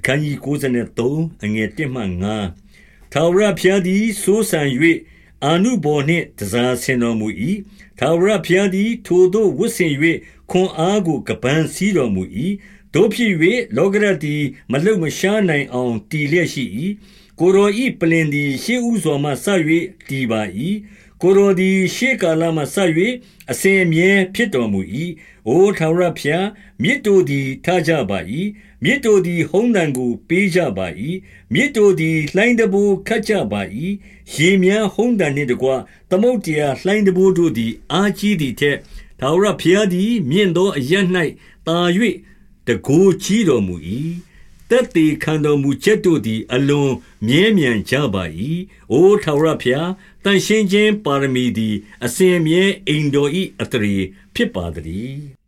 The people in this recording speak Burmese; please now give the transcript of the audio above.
အခန်းကြီး93အငယ်1မှ5ထာဝရဘုရားသည်စိုးစံ၍အာနုဘော်နှင့်တစားဆင်တော်မူ၏ထာဝရဘုရားသည် ထိုသို့ဝတ်ဆင်၍ခွန်အားကိုကပန်းစည်းတော်မူ၏တို့ဖြစ်၍လောကရတည်မလှုပ်မရှားနိုင်အောင်တည်လျက်ရှိ၏ကိုရောဤပလင်သည်ရှေးဥစွာမှဆ၍တည်ပါ၏ ကိုရောသည်ရှေးကာလမှဆ၍အစဉ်အမြဲဖြစ်တော်မူ၏အိုထာဝရဘုရားမြစ်တို့သည်ထားကြပါ၏မြစ်တို့သည်ဟုံးတံကိုပေးကြပါ၏မြစ်တို့သည်လှိုင်းတဘိုးခတ်ကြပါ၏ရေမြန်းဟုံးတံနှင့်တကွသမုတ်တရားလှိုင်းတဘိုးတို့သည်အာကြီးသည်ထက်ထာဝရဘုရားသည်မြင့်သောအရ၌တာ၍တကိုးကြီးတော်မူ၏ တက်တေခံတော်မူချက်တို့သည် အလွန်မြဲမြံကြပါ၏အိုထာဝရဘုရားတန်ရှင်းခြင်းပါရမီသည် အစဉ်အမြဲအိမ်တော်၏အတရေဖြစ်ပါသည်